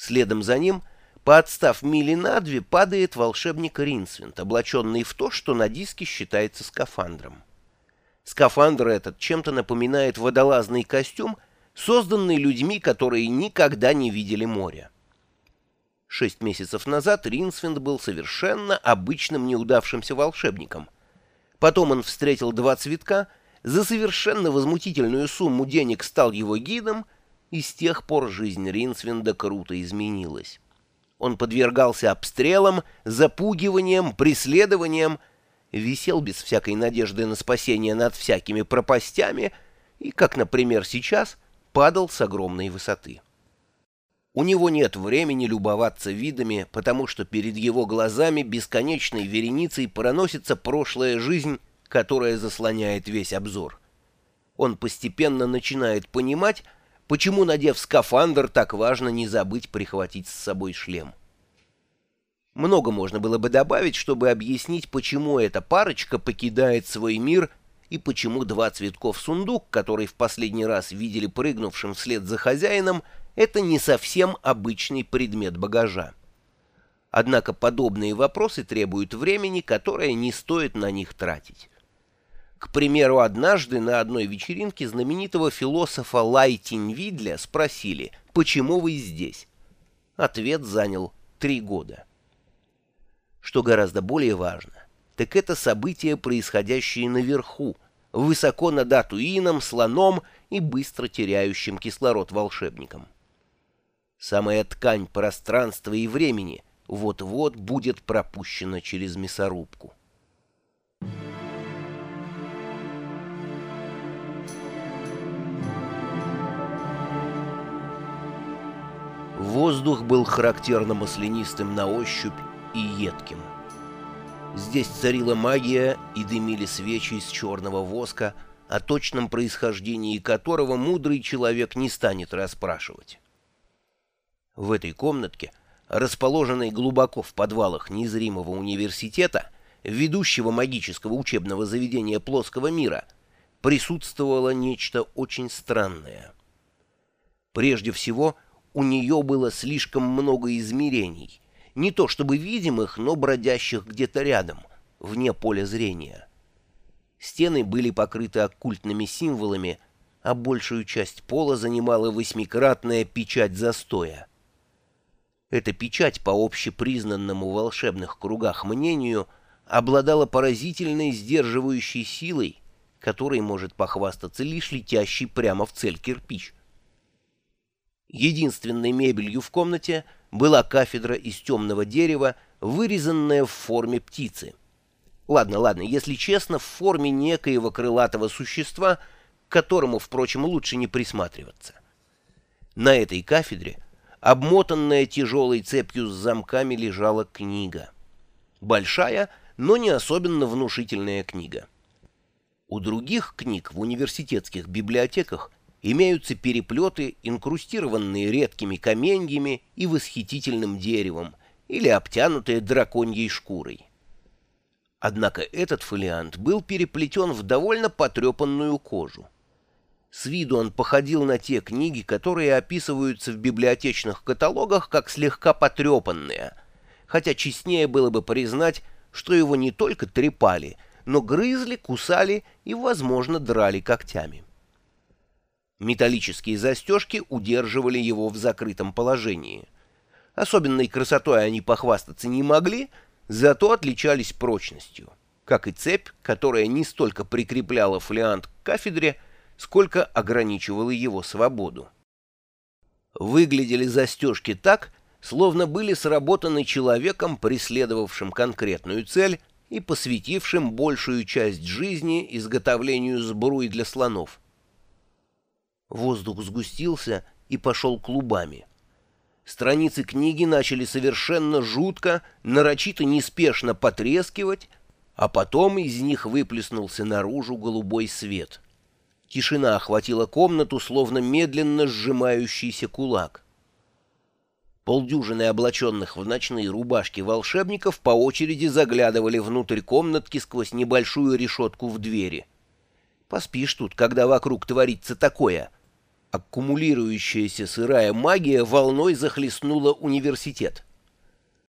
Следом за ним, поотстав мили на две, падает волшебник Ринсвинд, облаченный в то, что на диске считается скафандром. Скафандр этот чем-то напоминает водолазный костюм, созданный людьми, которые никогда не видели моря. Шесть месяцев назад Ринсвинд был совершенно обычным неудавшимся волшебником. Потом он встретил два цветка, за совершенно возмутительную сумму денег стал его гидом, и с тех пор жизнь Ринсвинда круто изменилась. Он подвергался обстрелам, запугиваниям, преследованиям, висел без всякой надежды на спасение над всякими пропастями и, как, например, сейчас, падал с огромной высоты. У него нет времени любоваться видами, потому что перед его глазами бесконечной вереницей проносится прошлая жизнь, которая заслоняет весь обзор. Он постепенно начинает понимать, почему, надев скафандр, так важно не забыть прихватить с собой шлем. Много можно было бы добавить, чтобы объяснить, почему эта парочка покидает свой мир и почему два цветков сундук, который в последний раз видели прыгнувшим вслед за хозяином, — это не совсем обычный предмет багажа. Однако подобные вопросы требуют времени, которое не стоит на них тратить. К примеру, однажды на одной вечеринке знаменитого философа Лайтинвидля спросили, почему вы здесь? Ответ занял три года. Что гораздо более важно, так это события, происходящие наверху, высоко над Атуином, слоном и быстро теряющим кислород волшебником. Самая ткань пространства и времени вот-вот будет пропущена через мясорубку. Воздух был характерно маслянистым на ощупь и едким. Здесь царила магия и дымили свечи из черного воска, о точном происхождении которого мудрый человек не станет расспрашивать. В этой комнатке, расположенной глубоко в подвалах незримого университета, ведущего магического учебного заведения плоского мира, присутствовало нечто очень странное. Прежде всего, у нее было слишком много измерений, не то чтобы видимых, но бродящих где-то рядом, вне поля зрения. Стены были покрыты оккультными символами, а большую часть пола занимала восьмикратная печать застоя. Эта печать, по общепризнанному в волшебных кругах мнению, обладала поразительной сдерживающей силой, которой может похвастаться лишь летящий прямо в цель кирпич. Единственной мебелью в комнате была кафедра из темного дерева, вырезанная в форме птицы. Ладно, ладно, если честно, в форме некоего крылатого существа, к которому, впрочем, лучше не присматриваться. На этой кафедре обмотанная тяжелой цепью с замками лежала книга. Большая, но не особенно внушительная книга. У других книг в университетских библиотеках имеются переплеты, инкрустированные редкими каменьями и восхитительным деревом, или обтянутые драконьей шкурой. Однако этот фолиант был переплетен в довольно потрепанную кожу. С виду он походил на те книги, которые описываются в библиотечных каталогах как слегка потрепанные, хотя честнее было бы признать, что его не только трепали, но грызли, кусали и, возможно, драли когтями. Металлические застежки удерживали его в закрытом положении. Особенной красотой они похвастаться не могли, зато отличались прочностью, как и цепь, которая не столько прикрепляла фолиант к кафедре, сколько ограничивало его свободу. Выглядели застежки так, словно были сработаны человеком, преследовавшим конкретную цель и посвятившим большую часть жизни изготовлению сбруи для слонов. Воздух сгустился и пошел клубами. Страницы книги начали совершенно жутко, нарочито неспешно потрескивать, а потом из них выплеснулся наружу голубой свет — Тишина охватила комнату, словно медленно сжимающийся кулак. Полдюжины облаченных в ночные рубашки волшебников по очереди заглядывали внутрь комнатки сквозь небольшую решетку в двери. Поспишь тут, когда вокруг творится такое. Аккумулирующаяся сырая магия волной захлестнула университет.